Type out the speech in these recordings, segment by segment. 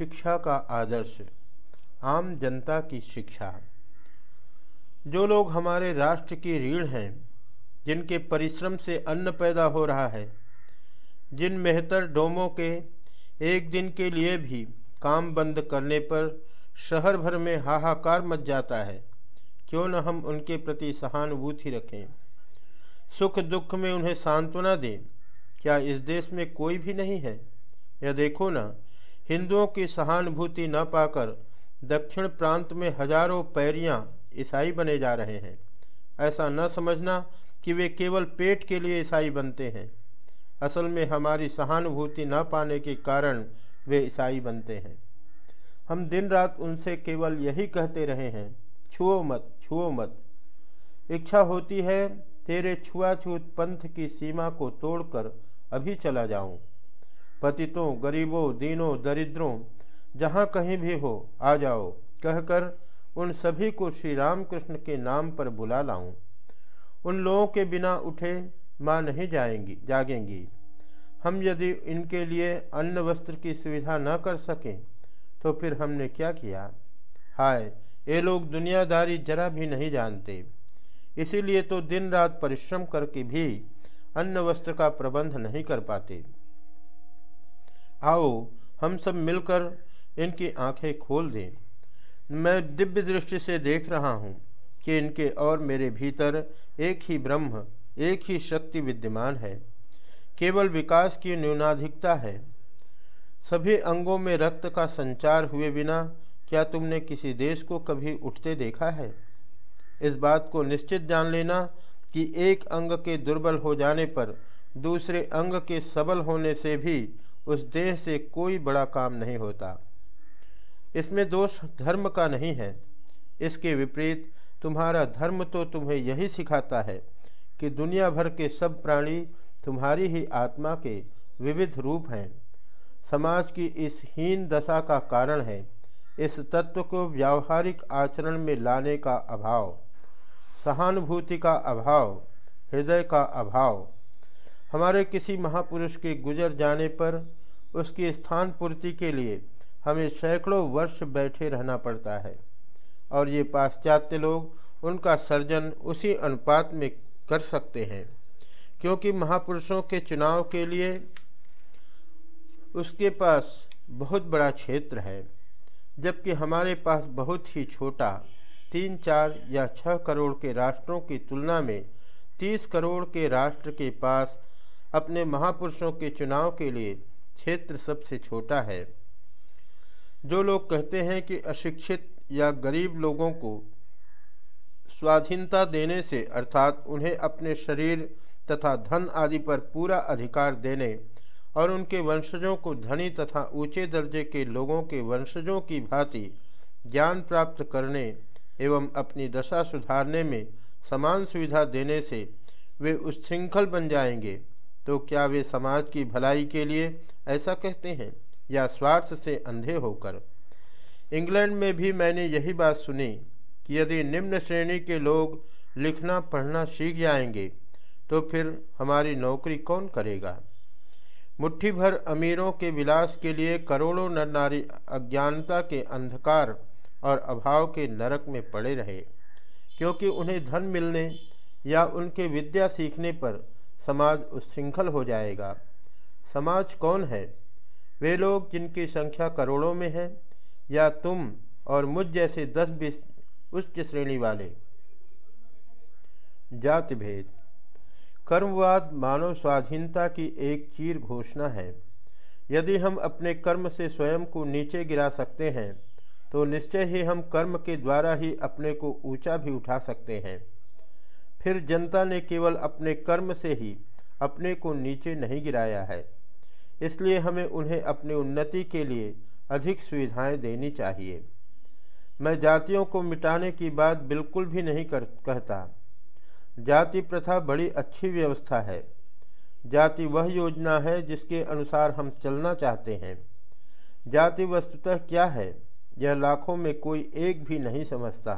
शिक्षा का आदर्श, आम जनता की शिक्षा। जो लोग हमारे राष्ट्र की रीढ़ हैं, जिनके परिश्रम से अन्न पैदा हो रहा है, जिन मेहतर डोमों के एक दिन के लिए भी काम बंद करने पर शहर भर में हाहाकार मच जाता है, क्यों न हम उनके प्रति सहानुभूति रखें? सुख दुख में उन्हें सांत्वना दें, क्या इस देश में कोई भी नहीं है? यह देखो ना हिंदुओं की सहानुभूति न पाकर दक्षिण प्रांत में हज़ारों पैरियाँ ईसाई बने जा रहे हैं। ऐसा न समझना कि वे केवल पेट के लिए ईसाई बनते हैं। असल में हमारी सहानुभूति न पाने के कारण वे ईसाई बनते हैं। हम दिन रात उनसे केवल यही कहते रहे हैं, छुओ मत छुओ मत। इच्छा होती है तेरे छुआछूत पंथ की सीमा को तोड़कर अभी चला जाऊँ। पतितों, गरीबों, दीनों, दरिद्रों, जहाँ कहीं भी हो, आ जाओ। कहकर उन सभी को श्री रामकृष्ण के नाम पर बुला लाऊं। उन लोगों के बिना उठे माँ नहीं जाएँगी, जागेंगी। हम यदि इनके लिए अन्न वस्त्र की सुविधा न कर सकें तो फिर हमने क्या किया? हाय, ये लोग दुनियादारी जरा भी नहीं जानते। इसीलिए तो दिन रात परिश्रम करके भी अन्न वस्त्र का प्रबंध नहीं कर पाते। आओ, हम सब मिलकर इनकी आँखें खोल दें। मैं दिव्य दृष्टि से देख रहा हूँ कि इनके और मेरे भीतर एक ही ब्रह्म, एक ही शक्ति विद्यमान है। केवल विकास की न्यूनाधिकता है। सभी अंगों में रक्त का संचार हुए बिना क्या तुमने किसी देश को कभी उठते देखा है? इस बात को निश्चित जान लेना कि एक अंग के दुर्बल हो जाने पर दूसरे अंग के सबल होने से भी उस देह से कोई बड़ा काम नहीं होता। इसमें दोष धर्म का नहीं है। इसके विपरीत, तुम्हारा धर्म तो तुम्हें यही सिखाता है कि दुनिया भर के सब प्राणी तुम्हारी ही आत्मा के विविध रूप हैं। समाज की इस हीन दशा का कारण है इस तत्व को व्यावहारिक आचरण में लाने का अभाव, सहानुभूति का अभाव, हृदय का अभाव। हमारे किसी महापुरुष के गुजर जाने पर उसकी स्थान पूर्ति के लिए हमें सैकड़ों वर्ष बैठे रहना पड़ता है। और ये पाश्चात्य लोग उनका सर्जन उसी अनुपात में कर सकते हैं, क्योंकि महापुरुषों के चुनाव के लिए उसके पास बहुत बड़ा क्षेत्र है, जबकि हमारे पास बहुत ही छोटा तीन, चार या छः करोड़ के राष्ट्रों की तुलना में तीस करोड़ के राष्ट्र के पास अपने महापुरुषों के चुनाव के लिए क्षेत्र सबसे छोटा है। जो लोग कहते हैं कि अशिक्षित या गरीब लोगों को स्वाधीनता देने से, अर्थात उन्हें अपने शरीर तथा धन आदि पर पूरा अधिकार देने और उनके वंशजों को धनी तथा ऊँचे दर्जे के लोगों के वंशजों की भांति ज्ञान प्राप्त करने एवं अपनी दशा सुधारने में समान सुविधा देने से वे उच्छृंखल बन जाएँगे। तो क्या वे समाज की भलाई के लिए ऐसा कहते हैं, या स्वार्थ से अंधे होकर। इंग्लैंड में भी मैंने यही बात सुनी कि यदि निम्न श्रेणी के लोग लिखना, पढ़ना सीख जाएँगे तो फिर हमारी नौकरी कौन करेगा? मुट्ठी भर अमीरों के विलास के लिए करोड़ों नर नारी अज्ञानता के अंधकार और अभाव के नरक में पड़े रहे, क्योंकि उन्हें धन मिलने या उनके विद्या सीखने पर समाज उच्छृंखल हो जाएगा। समाज कौन है? वे लोग जिनकी संख्या करोड़ों में है, या तुम और मुझ जैसे दस बीस उच्च श्रेणी वाले? जाति भेद कर्मवाद मानव स्वाधीनता की एक चीर घोषणा है। यदि हम अपने कर्म से स्वयं को नीचे गिरा सकते हैं तो निश्चय ही हम कर्म के द्वारा ही अपने को ऊँचा भी उठा सकते हैं। फिर जनता ने केवल अपने कर्म से ही अपने को नीचे नहीं गिराया है। इसलिए हमें उन्हें अपनी उन्नति के लिए अधिक सुविधाएँ देनी चाहिए। मैं जातियों को मिटाने की बात बिल्कुल भी नहीं कर, कहता। जाति प्रथा बड़ी अच्छी व्यवस्था है। जाति वह योजना है जिसके अनुसार हम चलना चाहते हैं। जाति वस्तुतः क्या है, यह लाखों में कोई एक भी नहीं समझता।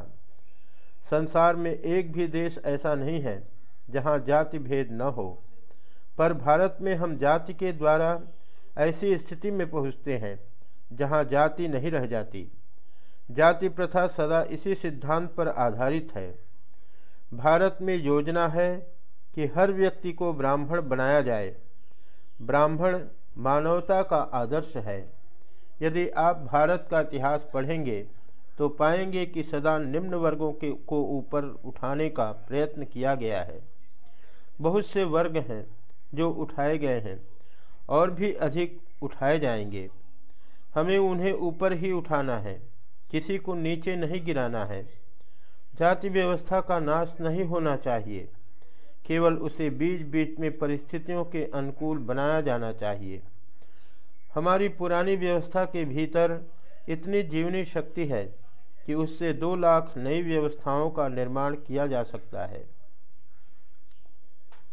संसार में एक भी देश ऐसा नहीं है जहाँ जाति भेद न हो। पर भारत में हम जाति के द्वारा ऐसी स्थिति में पहुँचते हैं, जहाँ जाति नहीं रह जाती। जाति प्रथा सदा इसी सिद्धांत पर आधारित है। भारत में योजना है कि हर व्यक्ति को ब्राह्मण बनाया जाए। ब्राह्मण मानवता का आदर्श है। यदि आप भारत का इतिहास पढ़ेंगे तो पाएँगे कि सदा निम्न वर्गों के, को ऊपर उठाने का प्रयत्न किया गया है। बहुत से वर्ग हैं जो उठाए गए हैं, और भी अधिक उठाए जाएँगे। हमें उन्हें ऊपर ही उठाना है, किसी को नीचे नहीं गिराना है। जाति व्यवस्था का नाश नहीं होना चाहिए, केवल उसे बीच बीच में परिस्थितियों के अनुकूल बनाया जाना चाहिए। हमारी पुरानी व्यवस्था के भीतर इतनी जीवनी शक्ति है कि उससे दो लाख नई व्यवस्थाओं का निर्माण किया जा सकता है।